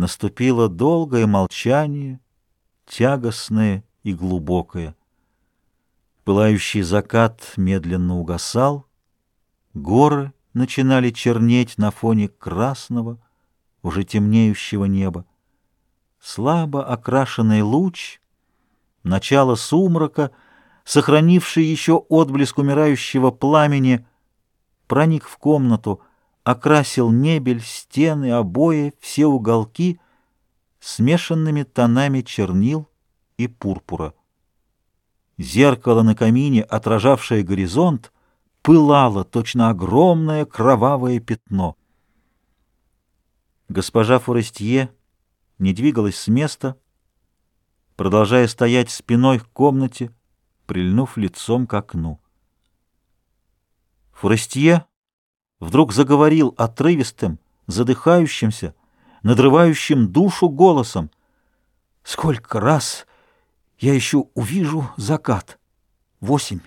Наступило долгое молчание, тягостное и глубокое. Пылающий закат медленно угасал, горы начинали чернеть на фоне красного, уже темнеющего неба. Слабо окрашенный луч, начало сумрака, сохранивший еще отблеск умирающего пламени, проник в комнату, окрасил мебель, стены, обои, все уголки смешанными тонами чернил и пурпура. Зеркало на камине, отражавшее горизонт, пылало точно огромное кровавое пятно. Госпожа Форестье не двигалась с места, продолжая стоять спиной к комнате, прильнув лицом к окну. Форестье вдруг заговорил отрывистым, задыхающимся, надрывающим душу голосом. «Сколько раз я еще увижу закат. Восемь,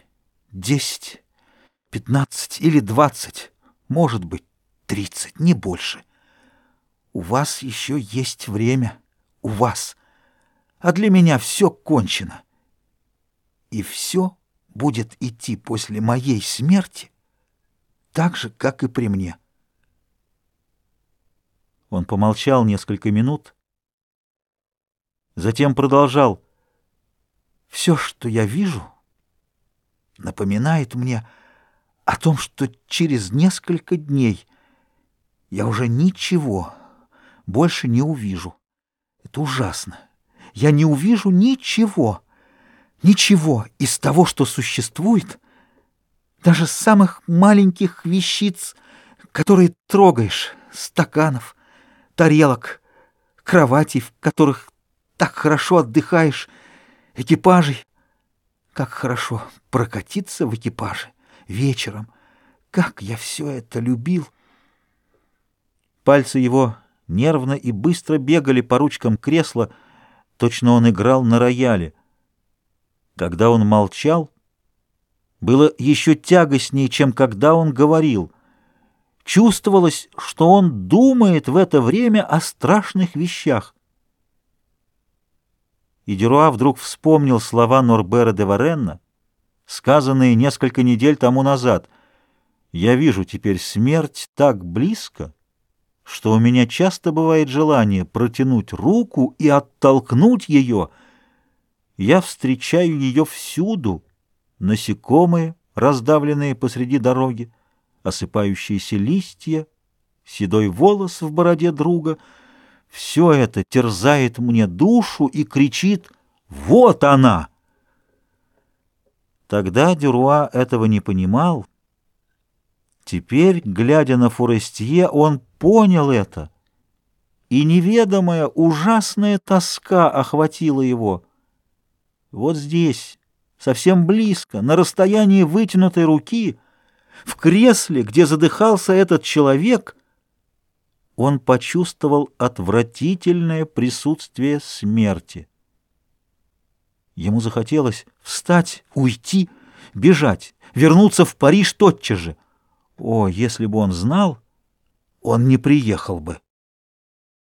десять, пятнадцать или двадцать, может быть, тридцать, не больше. У вас еще есть время, у вас. А для меня все кончено. И все будет идти после моей смерти так же, как и при мне. Он помолчал несколько минут, затем продолжал — все, что я вижу, напоминает мне о том, что через несколько дней я уже ничего больше не увижу. Это ужасно. Я не увижу ничего, ничего из того, что существует, даже самых маленьких вещиц, которые трогаешь, стаканов, тарелок, кроватей, в которых так хорошо отдыхаешь, экипажей. Как хорошо прокатиться в экипаже вечером. Как я все это любил. Пальцы его нервно и быстро бегали по ручкам кресла, точно он играл на рояле. Когда он молчал, было еще тягостнее, чем когда он говорил. Чувствовалось, что он думает в это время о страшных вещах и Дюруа вдруг вспомнил слова Норбера де Варенна, сказанные несколько недель тому назад. «Я вижу теперь смерть так близко, что у меня часто бывает желание протянуть руку и оттолкнуть ее. Я встречаю ее всюду, насекомые, раздавленные посреди дороги, осыпающиеся листья, седой волос в бороде друга — все это терзает мне душу и кричит «Вот она!». Тогда Дюруа этого не понимал. Теперь, глядя на Форестье, он понял это, и неведомая ужасная тоска охватила его. Вот здесь, совсем близко, на расстоянии вытянутой руки, в кресле, где задыхался этот человек — он почувствовал отвратительное присутствие смерти. Ему захотелось встать, уйти, бежать, вернуться в Париж тотчас же. О, если бы он знал, он не приехал бы.